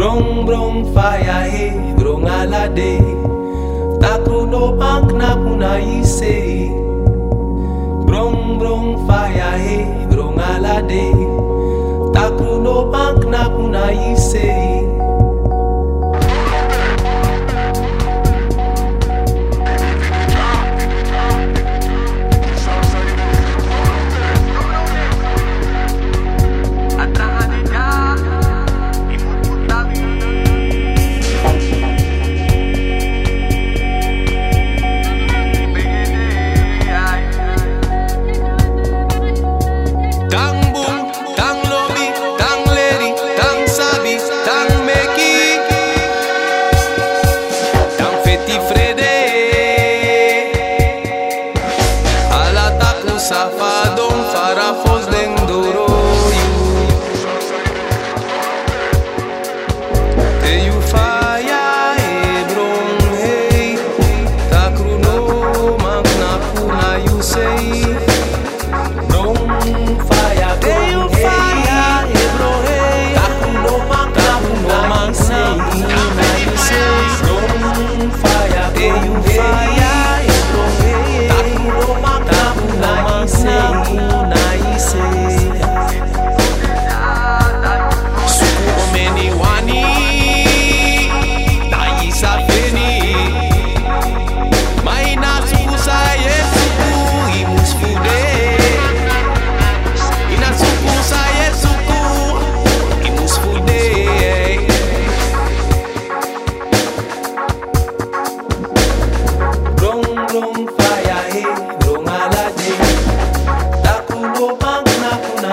Brong brong fire eh. he brong alade Takruno bank na kuna ise. Brong brong fire eh. he brong alade Takruno bank na kuna ise safadong farafos